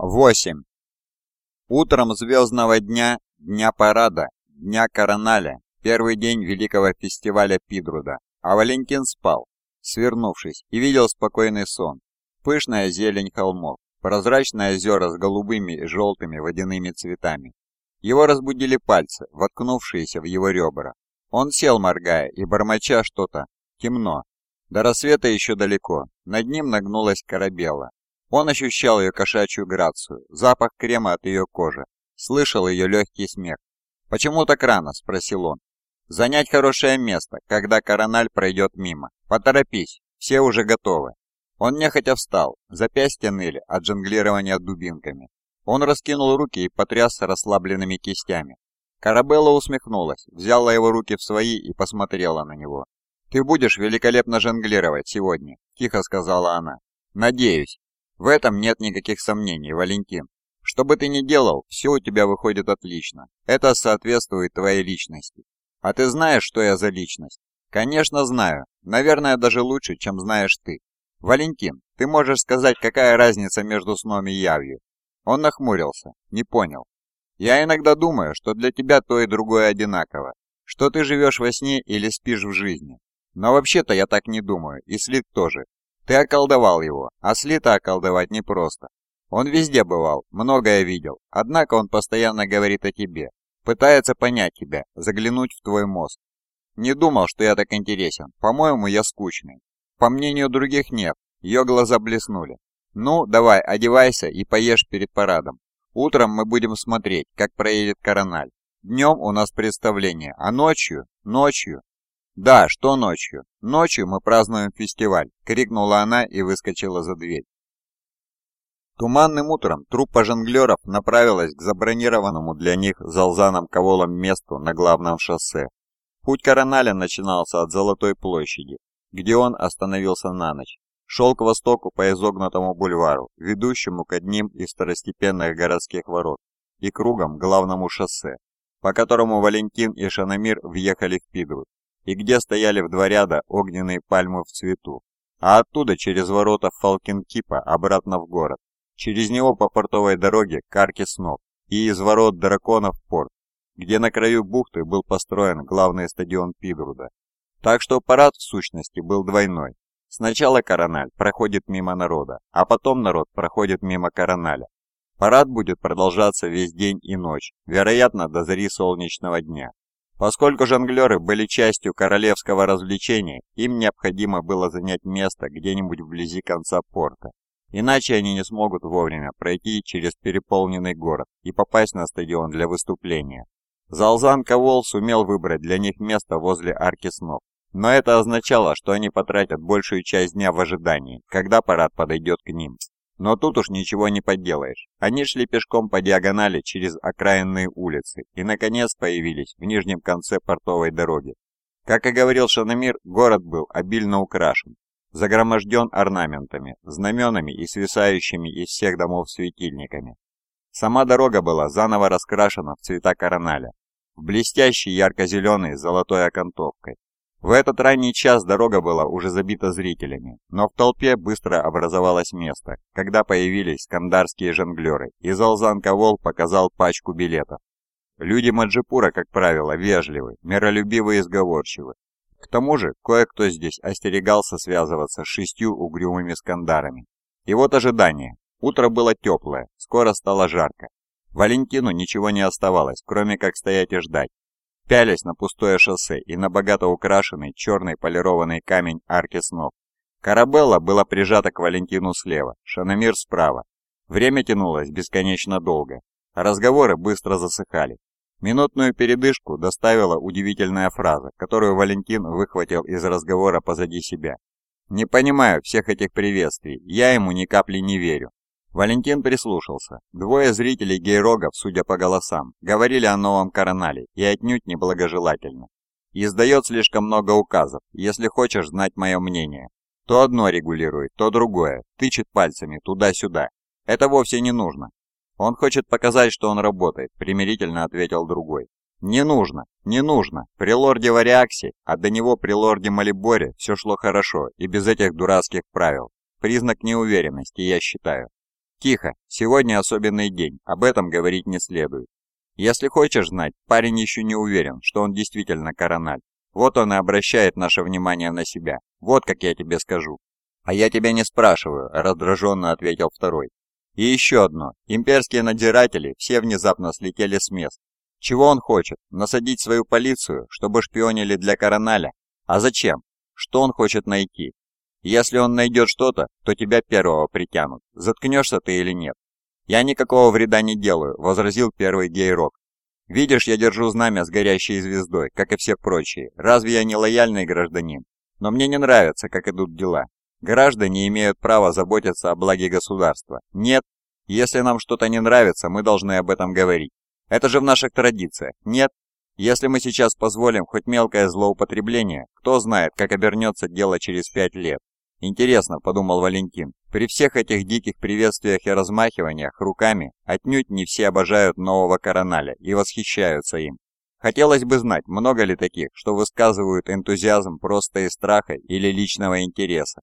8. Утром звездного дня, дня парада, дня короналя, первый день великого фестиваля Пидруда, а Валентин спал, свернувшись, и видел спокойный сон. Пышная зелень холмов, прозрачные озера с голубыми и желтыми водяными цветами. Его разбудили пальцы, воткнувшиеся в его ребра. Он сел, моргая, и бормоча что-то. Темно. До рассвета еще далеко. Над ним нагнулась корабела. Он ощущал ее кошачью грацию, запах крема от ее кожи, слышал ее легкий смех. «Почему так рано?» – спросил он. «Занять хорошее место, когда корональ пройдет мимо. Поторопись, все уже готовы». Он нехотя встал, запястья ныли от жонглирования дубинками. Он раскинул руки и потряс расслабленными кистями. Карабелла усмехнулась, взяла его руки в свои и посмотрела на него. «Ты будешь великолепно жонглировать сегодня», – тихо сказала она. «Надеюсь». В этом нет никаких сомнений, Валентин. Что бы ты ни делал, все у тебя выходит отлично. Это соответствует твоей личности. А ты знаешь, что я за личность? Конечно, знаю. Наверное, даже лучше, чем знаешь ты. Валентин, ты можешь сказать, какая разница между сном и явью? Он нахмурился, не понял. Я иногда думаю, что для тебя то и другое одинаково, что ты живешь во сне или спишь в жизни. Но вообще-то я так не думаю, и Слит тоже. Ты околдовал его, а Слита околдовать непросто. Он везде бывал, многое видел, однако он постоянно говорит о тебе, пытается понять тебя, заглянуть в твой мозг. Не думал, что я так интересен, по-моему, я скучный. По мнению других нет, ее глаза блеснули. Ну, давай, одевайся и поешь перед парадом. Утром мы будем смотреть, как проедет корональ. Днем у нас представление, а ночью, ночью «Да, что ночью? Ночью мы празднуем фестиваль!» — крикнула она и выскочила за дверь. Туманным утром труппа жонглеров направилась к забронированному для них залзаном коволом месту на главном шоссе. Путь Короналя начинался от Золотой площади, где он остановился на ночь. Шел к востоку по изогнутому бульвару, ведущему к одним из второстепенных городских ворот, и кругом главному шоссе, по которому Валентин и Шанамир въехали в Пидрут и где стояли в два ряда огненные пальмы в цвету, а оттуда через ворота Фалкинкипа обратно в город, через него по портовой дороге к арке снов и из ворот драконов в порт, где на краю бухты был построен главный стадион Пидруда. Так что парад в сущности был двойной. Сначала Корональ проходит мимо народа, а потом народ проходит мимо Короналя. Парад будет продолжаться весь день и ночь, вероятно, до зари солнечного дня. Поскольку жонглеры были частью королевского развлечения, им необходимо было занять место где-нибудь вблизи конца порта. Иначе они не смогут вовремя пройти через переполненный город и попасть на стадион для выступления. Залзан Ковол сумел выбрать для них место возле арки снов. Но это означало, что они потратят большую часть дня в ожидании, когда парад подойдет к ним. Но тут уж ничего не поделаешь. Они шли пешком по диагонали через окраинные улицы и, наконец, появились в нижнем конце портовой дороги. Как и говорил Шанамир, город был обильно украшен, загроможден орнаментами, знаменами и свисающими из всех домов светильниками. Сама дорога была заново раскрашена в цвета короналя, в блестящей ярко-зеленой с золотой окантовкой. В этот ранний час дорога была уже забита зрителями, но в толпе быстро образовалось место, когда появились кандарские жонглеры, и Залзан Кавол показал пачку билетов. Люди Маджипура, как правило, вежливы, миролюбивы и сговорчивы. К тому же, кое-кто здесь остерегался связываться с шестью угрюмыми скандарами. И вот ожидание. Утро было теплое, скоро стало жарко. Валентину ничего не оставалось, кроме как стоять и ждать, пялясь на пустое шоссе и на богато украшенный черный полированный камень арки снов. Карабелла была прижата к Валентину слева, Шанамир справа. Время тянулось бесконечно долго. Разговоры быстро засыхали. Минутную передышку доставила удивительная фраза, которую Валентин выхватил из разговора позади себя. «Не понимаю всех этих приветствий, я ему ни капли не верю. Валентин прислушался. Двое зрителей гейрогов, судя по голосам, говорили о новом коронале и отнюдь неблагожелательно. Издает слишком много указов, если хочешь знать мое мнение. То одно регулирует, то другое, тычет пальцами туда-сюда. Это вовсе не нужно. Он хочет показать, что он работает, примирительно ответил другой. Не нужно, не нужно. При лорде Вариаксе, а до него при лорде Малиборе все шло хорошо и без этих дурацких правил. Признак неуверенности, я считаю. «Тихо, сегодня особенный день, об этом говорить не следует. Если хочешь знать, парень еще не уверен, что он действительно корональ. Вот он и обращает наше внимание на себя. Вот как я тебе скажу». «А я тебя не спрашиваю», – раздраженно ответил второй. «И еще одно. Имперские надзиратели все внезапно слетели с мест. Чего он хочет? Насадить свою полицию, чтобы шпионили для короналя? А зачем? Что он хочет найти? Если он найдет что-то, то тебя первого притянут. Заткнешься ты или нет? Я никакого вреда не делаю, возразил первый гей-рок. Видишь, я держу знамя с горящей звездой, как и все прочие. Разве я не лояльный гражданин? Но мне не нравится, как идут дела. Граждане имеют право заботиться о благе государства. Нет, если нам что-то не нравится, мы должны об этом говорить. Это же в наших традициях. Нет, если мы сейчас позволим хоть мелкое злоупотребление, кто знает, как обернется дело через пять лет. Интересно, подумал Валентин, при всех этих диких приветствиях и размахиваниях руками отнюдь не все обожают нового короналя и восхищаются им. Хотелось бы знать, много ли таких, что высказывают энтузиазм просто из страха или личного интереса.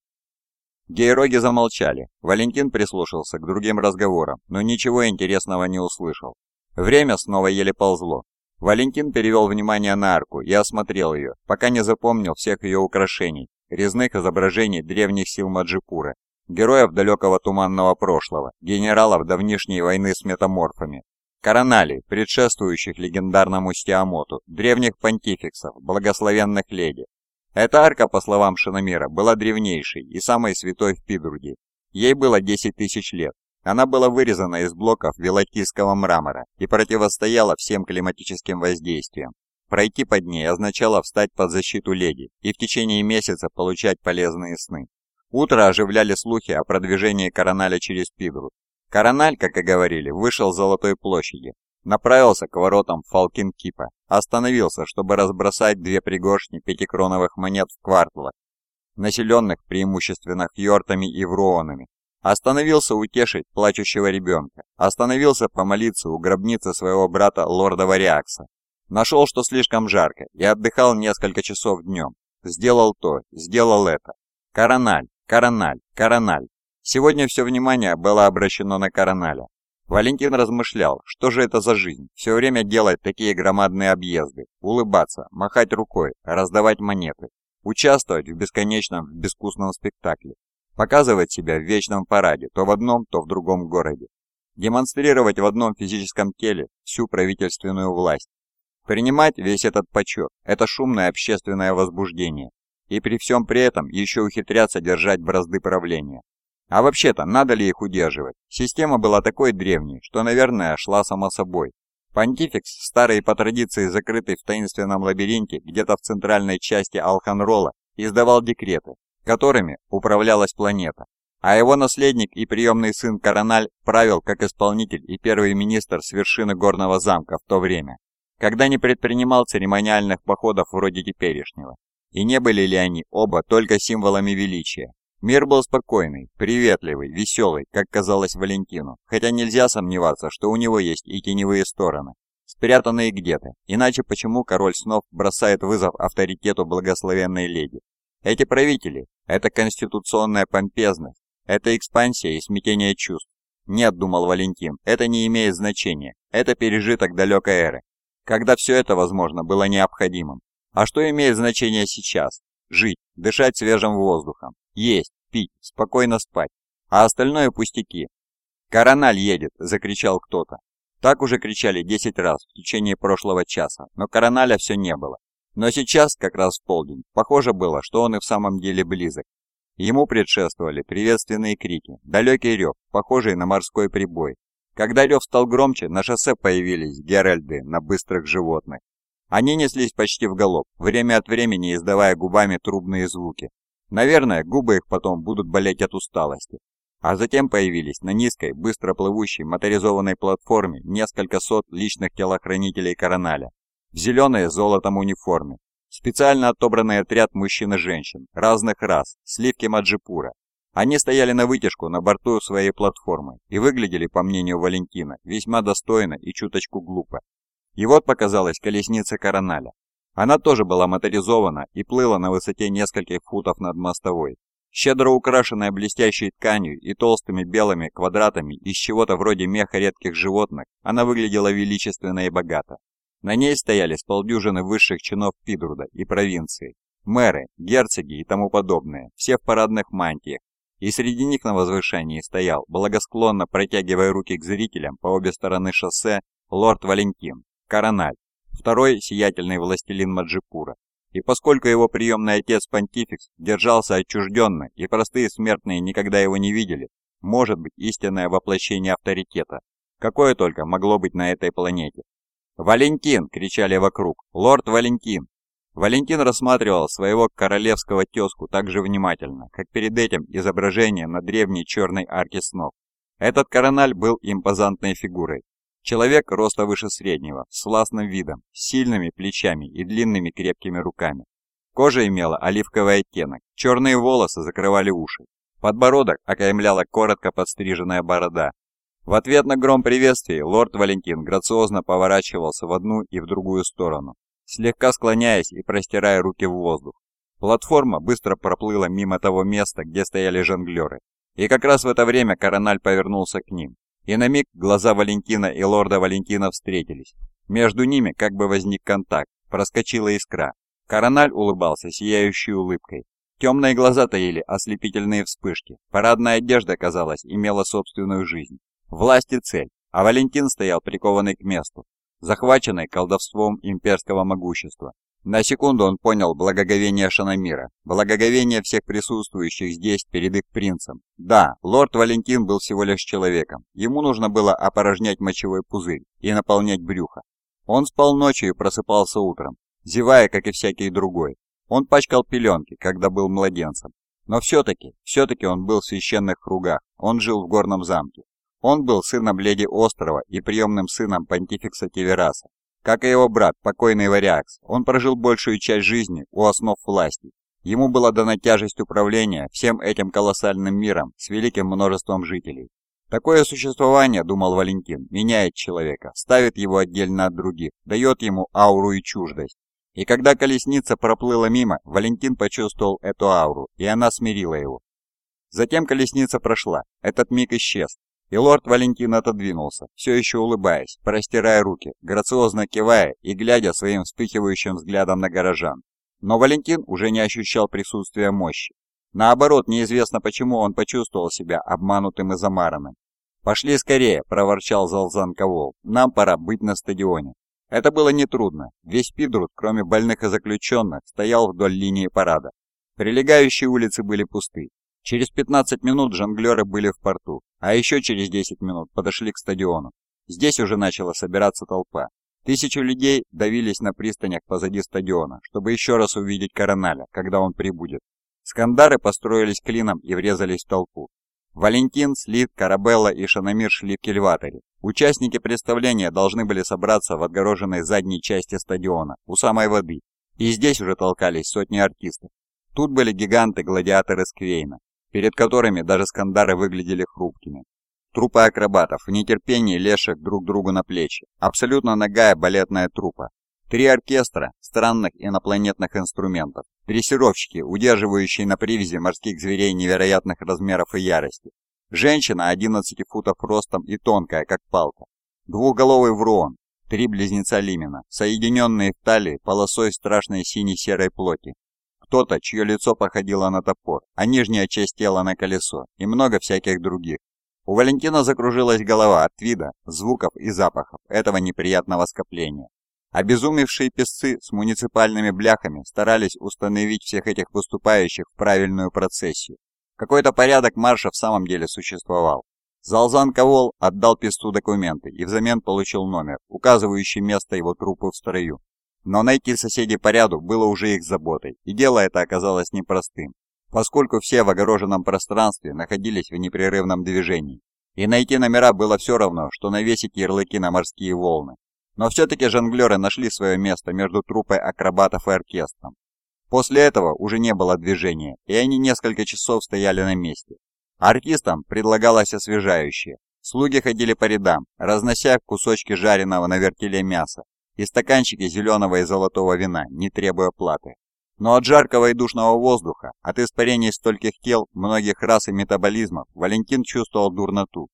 Гейроги замолчали. Валентин прислушался к другим разговорам, но ничего интересного не услышал. Время снова еле ползло. Валентин перевел внимание на арку и осмотрел ее, пока не запомнил всех ее украшений, резных изображений древних сил Маджипура, героев далекого туманного прошлого, генералов давнишней войны с метаморфами, короналей, предшествующих легендарному Стиамоту, древних понтификсов, благословенных леди. Эта арка, по словам Шиномира, была древнейшей и самой святой в Пидруде. Ей было 10 тысяч лет, она была вырезана из блоков вилатийского мрамора и противостояла всем климатическим воздействиям. Пройти под ней означало встать под защиту леди и в течение месяца получать полезные сны. Утро оживляли слухи о продвижении Короналя через Пидру. Корональ, как и говорили, вышел с Золотой площади, направился к воротам Фалкин-Кипа, остановился, чтобы разбросать две пригоршни пятикроновых монет в кварталах, населенных преимущественно йортами и вруонами, Остановился утешить плачущего ребенка. Остановился помолиться у гробницы своего брата лорда Вариакса. Нашел, что слишком жарко, и отдыхал несколько часов днем. Сделал то, сделал это. Корональ, Корональ, Корональ. Сегодня все внимание было обращено на Короналя. Валентин размышлял, что же это за жизнь, все время делать такие громадные объезды, улыбаться, махать рукой, раздавать монеты, участвовать в бесконечном, безвкусном спектакле, Показывать себя в вечном параде то в одном, то в другом городе. Демонстрировать в одном физическом теле всю правительственную власть. Принимать весь этот почет – это шумное общественное возбуждение. И при всем при этом еще ухитряться держать бразды правления. А вообще-то, надо ли их удерживать? Система была такой древней, что, наверное, шла само собой. Понтификс, старый по традиции закрытый в таинственном лабиринте где-то в центральной части Алханрола, издавал декреты, которыми управлялась планета, а его наследник и приемный сын Корональ правил как исполнитель и первый министр с вершины горного замка в то время, когда не предпринимал церемониальных походов вроде теперешнего. И не были ли они оба только символами величия? Мир был спокойный, приветливый, веселый, как казалось Валентину, хотя нельзя сомневаться, что у него есть и теневые стороны, спрятанные где-то, иначе почему король снов бросает вызов авторитету благословенной леди? Эти правители – это конституционная помпезность, это экспансия и смятение чувств. Нет, думал Валентин, это не имеет значения, это пережиток далекой эры, когда все это, возможно, было необходимым. А что имеет значение сейчас? Жить, дышать свежим воздухом, есть, пить, спокойно спать. А остальное пустяки. «Корональ едет!» – закричал кто-то. Так уже кричали 10 раз в течение прошлого часа, но Короналя все не было. Но сейчас, как раз в полдень, похоже было, что он и в самом деле близок. Ему предшествовали приветственные крики, далекий рев, похожий на морской прибой. Когда рев стал громче, на шоссе появились геральды на быстрых животных. Они неслись почти в галоп, время от времени издавая губами трубные звуки. Наверное, губы их потом будут болеть от усталости. А затем появились на низкой, быстро плывущей моторизованной платформе несколько сот личных телохранителей Короналя в зеленой золотом униформе. Специально отобранный отряд мужчин и женщин, разных рас, сливки Маджипура. Они стояли на вытяжку на борту своей платформы и выглядели, по мнению Валентина, весьма достойно и чуточку глупо. И вот показалась колесница Короналя. Она тоже была моторизована и плыла на высоте нескольких футов над мостовой. щедро украшенная блестящей тканью и толстыми белыми квадратами из чего-то вроде меха редких животных, она выглядела величественно и богато. На ней стояли с полдюжины высших чинов Пидруда и провинции, мэры, герцоги и тому подобное, все в парадных мантиях, и среди них на возвышении стоял, благосклонно протягивая руки к зрителям по обе стороны шоссе, лорд Валентин, Корональ, второй сиятельный властелин Маджипура, и поскольку его приемный отец Понтификс держался отчужденно, и простые смертные никогда его не видели, может быть истинное воплощение авторитета, какое только могло быть на этой планете. «Валентин!» — кричали вокруг. «Лорд Валентин!» Валентин рассматривал своего королевского тезку так же внимательно, как перед этим изображение на древней черной арке снов. Этот корональ был импозантной фигурой, Человек роста выше среднего, с властным видом, с сильными плечами и длинными крепкими руками. Кожа имела оливковый оттенок, черные волосы закрывали уши. Подбородок окаймляла коротко подстриженная борода. В ответ на гром приветствий лорд Валентин грациозно поворачивался в одну и в другую сторону, слегка склоняясь и простирая руки в воздух. Платформа быстро проплыла мимо того места, где стояли жонглеры, и как раз в это время Корональ повернулся к ним. И на миг глаза Валентина и лорда Валентина встретились. Между ними как бы возник контакт, проскочила искра. Корональ улыбался сияющей улыбкой. Темные глаза таили ослепительные вспышки. Парадная одежда, казалось, имела собственную жизнь. Власть и цель, а Валентин стоял прикованный к месту, захваченный колдовством имперского могущества. На секунду он понял благоговение Шанамира, благоговение всех присутствующих здесь перед их принцем. Да, лорд Валентин был всего лишь человеком. Ему нужно было опорожнять мочевой пузырь и наполнять брюхо. Он спал ночью и просыпался утром, зевая, как и всякий другой. Он пачкал пеленки, когда был младенцем. Но все-таки, все-таки он был в священных кругах, он жил в горном замке. Он был сыном леди Острова и приемным сыном понтификса Тивераса. Как и его брат, покойный Вариакс, он прожил большую часть жизни у основ власти. Ему была дана тяжесть управления всем этим колоссальным миром с великим множеством жителей. Такое существование, думал Валентин, меняет человека, ставит его отдельно от других, дает ему ауру и чуждость. И когда колесница проплыла мимо, Валентин почувствовал эту ауру, и она смирила его. Затем колесница прошла, этот миг исчез, и лорд Валентин отодвинулся, все еще улыбаясь, простирая руки, грациозно кивая и глядя своим вспыхивающим взглядом на горожан. Но Валентин уже не ощущал присутствия мощи. Наоборот, неизвестно почему он почувствовал себя обманутым и замаранным. «Пошли скорее!» – проворчал Залзан Ковол. «Нам пора быть на стадионе». Это было нетрудно. Весь Пидруд, кроме больных и заключенных, стоял вдоль линии парада. Прилегающие улицы были пусты. Через 15 минут жонглеры были в порту, а еще через 10 минут подошли к стадиону. Здесь уже начала собираться толпа. Тысячи людей давились на пристанях позади стадиона, чтобы еще раз увидеть Короналя, когда он прибудет. Скандары построились клином и врезались в толпу. Валентин, Слит, Карабелла и Шанамир шли в кильваторе. Участники представления должны были собраться в отгороженной задней части стадиона, у самой воды. И здесь уже толкались сотни артистов. Тут были гиганты-гладиаторы Сквейна, перед которыми даже скандары выглядели хрупкими. Трупы акробатов в нетерпении лешек друг другу на плечи, абсолютно нагая балетная трупа. Три оркестра странных инопланетных инструментов, дрессировщики, удерживающие на привязи морских зверей невероятных размеров и ярости. Женщина 11 футов ростом и тонкая, как палка. Двухголовый врон, три близнеца Лимина, соединенные в талии полосой страшной синей-серой плоти, кто-то, чье лицо походило на топор, а нижняя часть тела на колесо, и много всяких других. У Валентина закружилась голова от вида, звуков и запахов этого неприятного скопления. Обезумевшие песцы с муниципальными бляхами старались установить всех этих выступающих в правильную процессию. Какой-то порядок марша в самом деле существовал. Залзан Ковол отдал песцу документы и взамен получил номер, указывающий место его трупа в строю. Но найти соседей по ряду было уже их заботой, и дело это оказалось непростым, поскольку все в огороженном пространстве находились в непрерывном движении. И найти номера было все равно, что навесить ярлыки на морские волны. Но все-таки жонглеры нашли свое место между трупой акробатов и оркестром. После этого уже не было движения, и они несколько часов стояли на месте. Артистам предлагалось освежающее. Слуги ходили по рядам, разнося кусочки жареного на вертеле мяса, и стаканчики зеленого и золотого вина, не требуя платы. Но от жаркого и душного воздуха, от испарений стольких тел, многих рас и метаболизмов, Валентин чувствовал дурноту.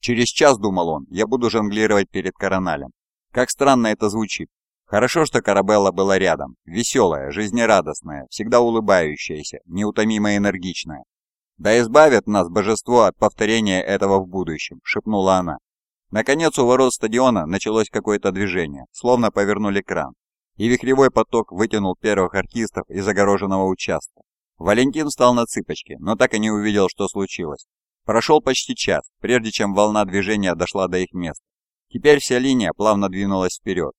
Через час, думал он, я буду жонглировать перед короналем. Как странно это звучит. Хорошо, что Карабелла была рядом, веселая, жизнерадостная, всегда улыбающаяся, неутомимо энергичная. «Да избавит нас божество от повторения этого в будущем», — шепнула она. Наконец у ворот стадиона началось какое-то движение, словно повернули кран, и вихревой поток вытянул первых артистов из огороженного участка. Валентин встал на цыпочки, но так и не увидел, что случилось. Прошел почти час, прежде чем волна движения дошла до их места. Теперь вся линия плавно двинулась вперед.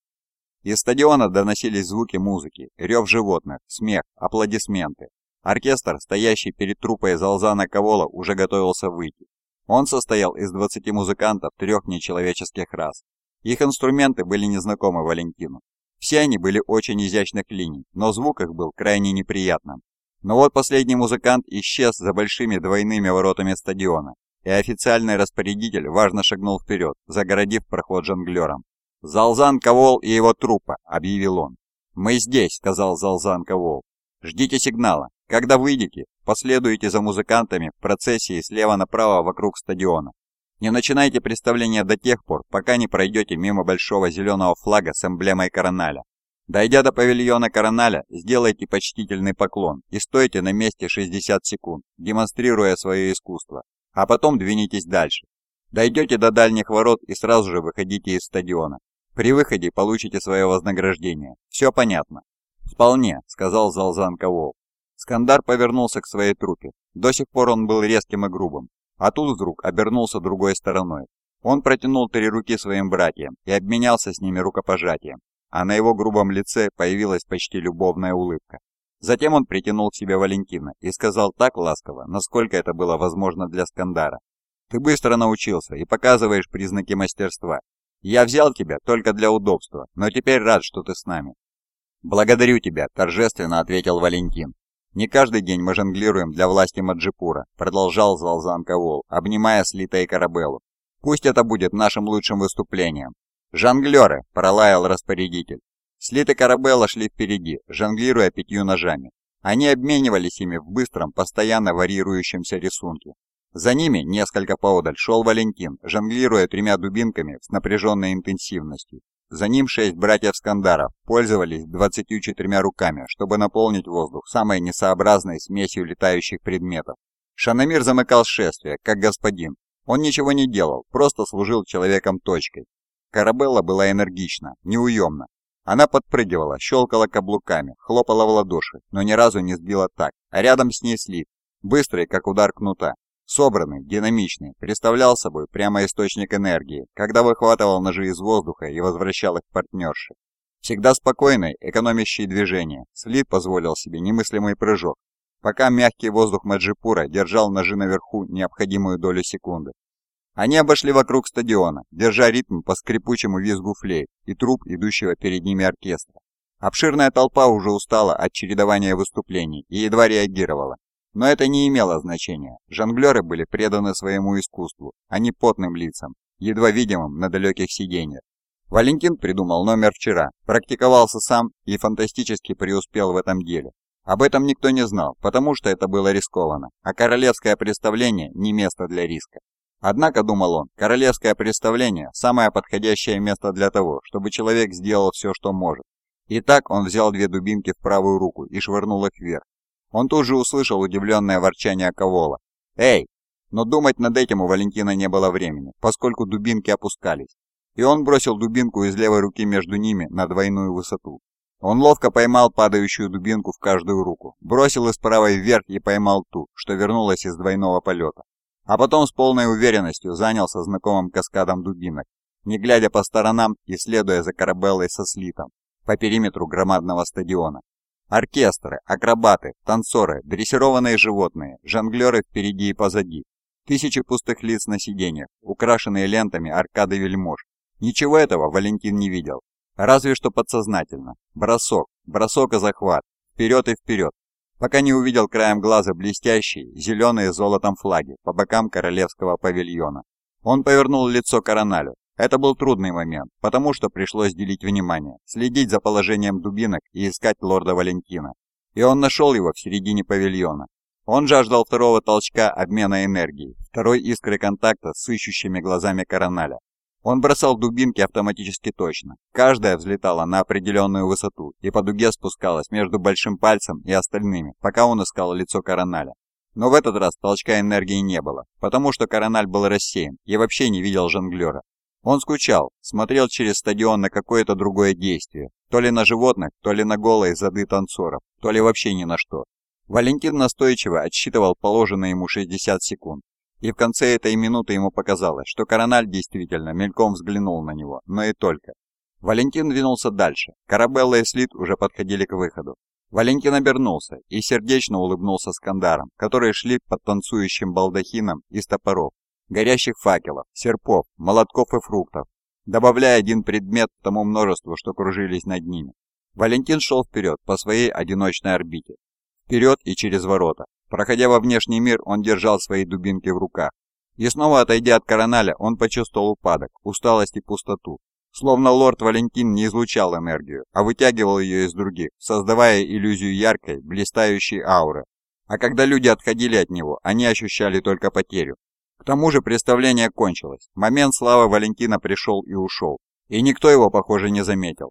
Из стадиона доносились звуки музыки, рев животных, смех, аплодисменты. Оркестр, стоящий перед трупой Залзана Ковола, уже готовился выйти. Он состоял из 20 музыкантов трех нечеловеческих рас. Их инструменты были незнакомы Валентину. Все они были очень изящных линий, но звук их был крайне неприятным. Но вот последний музыкант исчез за большими двойными воротами стадиона, и официальный распорядитель важно шагнул вперед, загородив проход жонглером. «Залзан Ковол и его трупа», — объявил он. «Мы здесь», — сказал Залзан Ковол. «Ждите сигнала. Когда выйдете, последуйте за музыкантами в процессии слева направо вокруг стадиона. Не начинайте представление до тех пор, пока не пройдете мимо большого зеленого флага с эмблемой Короналя. Дойдя до павильона Короналя, сделайте почтительный поклон и стойте на месте 60 секунд, демонстрируя свое искусство, а потом двинитесь дальше. Дойдете до дальних ворот и сразу же выходите из стадиона. При выходе получите свое вознаграждение. Все понятно? «Вполне», — сказал Залзан Ковол. Скандар повернулся к своей трупе. До сих пор он был резким и грубым, а тут вдруг обернулся другой стороной. Он протянул три руки своим братьям и обменялся с ними рукопожатием, а на его грубом лице появилась почти любовная улыбка. Затем он притянул к себе Валентина и сказал так ласково, насколько это было возможно для Скандара. «Ты быстро научился и показываешь признаки мастерства. Я взял тебя только для удобства, но теперь рад, что ты с нами». «Благодарю тебя», – торжественно ответил Валентин. «Не каждый день мы жонглируем для власти Маджипура», — продолжал Залзан Кавол, обнимая Слита и Карабеллу. «Пусть это будет нашим лучшим выступлением». «Жонглеры!» — пролаял распорядитель. Слит и Карабелла шли впереди, жонглируя пятью ножами. Они обменивались ими в быстром, постоянно варьирующемся рисунке. За ними, несколько поодаль, шел Валентин, жонглируя тремя дубинками с напряженной интенсивностью. За ним шесть братьев Скандаров пользовались 24 руками, чтобы наполнить воздух самой несообразной смесью летающих предметов. Шанамир замыкал шествие, как господин. Он ничего не делал, просто служил человеком-точкой. Карабелла была энергична, неуемна. Она подпрыгивала, щелкала каблуками, хлопала в ладоши, но ни разу не сбила так, а рядом с ней слит, быстрый, как удар кнута. Собранный, динамичный, представлял собой прямо источник энергии, когда выхватывал ножи из воздуха и возвращал их партнерше. Всегда спокойный, экономящий движение, Слит позволил себе немыслимый прыжок, пока мягкий воздух Маджипура держал ножи наверху необходимую долю секунды. Они обошли вокруг стадиона, держа ритм по скрипучему визгу флейт и труп идущего перед ними оркестра. Обширная толпа уже устала от чередования выступлений и едва реагировала. Но это не имело значения. Жонглеры были преданы своему искусству, а не потным лицам, едва видимым на далеких сиденьях. Валентин придумал номер вчера, практиковался сам и фантастически преуспел в этом деле. Об этом никто не знал, потому что это было рискованно, а королевское представление не место для риска. Однако, думал он, королевское представление – самое подходящее место для того, чтобы человек сделал все, что может. Итак, он взял две дубинки в правую руку и швырнул их вверх, он тут же услышал удивленное ворчание Ковола. «Эй!» Но думать над этим у Валентина не было времени, поскольку дубинки опускались. И он бросил дубинку из левой руки между ними на двойную высоту. Он ловко поймал падающую дубинку в каждую руку, бросил из правой вверх и поймал ту, что вернулась из двойного полета. А потом с полной уверенностью занялся знакомым каскадом дубинок, не глядя по сторонам и следуя за корабеллой со слитом по периметру громадного стадиона. Оркестры, акробаты, танцоры, дрессированные животные, жонглеры впереди и позади. Тысячи пустых лиц на сиденьях, украшенные лентами аркады вельмож. Ничего этого Валентин не видел. Разве что подсознательно. Бросок, бросок и захват. Вперед и вперед. Пока не увидел краем глаза блестящие, зеленые золотом флаги по бокам королевского павильона. Он повернул лицо Короналю, это был трудный момент, потому что пришлось делить внимание, следить за положением дубинок и искать лорда Валентина. и он нашел его в середине павильона. Он жаждал второго толчка обмена энергией, второй искры контакта с ищущими глазами Короналя. Он бросал дубинки автоматически точно. Каждая взлетала на определенную высоту и по дуге спускалась между большим пальцем и остальными, пока он искал лицо Короналя. Но в этот раз толчка энергии не было, потому что Корональ был рассеян и вообще не видел жонглера. Он скучал, смотрел через стадион на какое-то другое действие, то ли на животных, то ли на голые зады танцоров, то ли вообще ни на что. Валентин настойчиво отсчитывал положенные ему 60 секунд, и в конце этой минуты ему показалось, что Корональ действительно мельком взглянул на него, но и только. Валентин двинулся дальше. Карабелла и Слит уже подходили к выходу. Валентин обернулся и сердечно улыбнулся скандарам, которые шли под танцующим балдахином из топоров, горящих факелов, серпов, молотков и фруктов, добавляя один предмет к тому множеству, что кружились над ними. Валентин шел вперед по своей одиночной орбите. Вперед и через ворота, Проходя во внешний мир, он держал свои дубинки в руках. И снова отойдя от короналя, он почувствовал упадок, усталость и пустоту. Словно лорд Валентин не излучал энергию, а вытягивал ее из других, создавая иллюзию яркой, блистающей ауры. А когда люди отходили от него, они ощущали только потерю. Тому же представление кончилось. Момент славы Валентина пришел и ушел. И никто его, похоже, не заметил.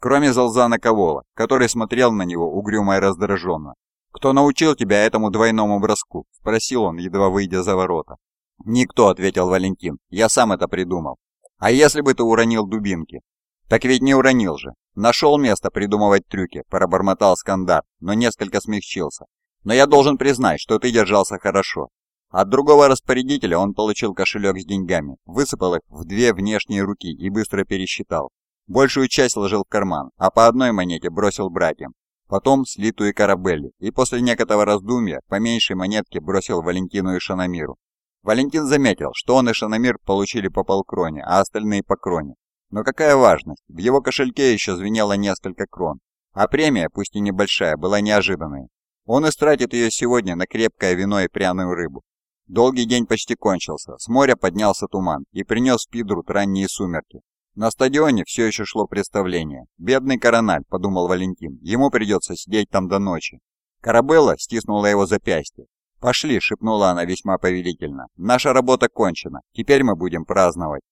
Кроме Залзана Ковола, который смотрел на него угрюмо и раздраженно. «Кто научил тебя этому двойному броску?» – спросил он, едва выйдя за ворота. «Никто», – ответил Валентин. «Я сам это придумал». «А если бы ты уронил дубинки?» «Так ведь не уронил же. Нашел место придумывать трюки», – пробормотал Скандар, но несколько смягчился. «Но я должен признать, что ты держался хорошо. От другого распорядителя он получил кошелек с деньгами, высыпал их в две внешние руки и быстро пересчитал. Большую часть ложил в карман, а по одной монете бросил братьям потом слитую и Карабелли, и после некоторого раздумья по меньшей монетке бросил Валентину и Шанамиру. Валентин заметил, что он и Шанамир получили по полкроне, а остальные по кроне. Но какая важность, в его кошельке еще звенело несколько крон, а премия, пусть и небольшая, была неожиданной. Он истратит ее сегодня на крепкое вино и пряную рыбу. Долгий день почти кончился, с моря поднялся туман и принес Пидрут ранние сумерки. На стадионе все еще шло представление. «Бедный Корональ», — подумал Валентин, — «ему придется сидеть там до ночи». Карабелла стиснула его запястье. «Пошли», — шепнула она весьма повелительно. «Наша работа кончена. Теперь мы будем праздновать».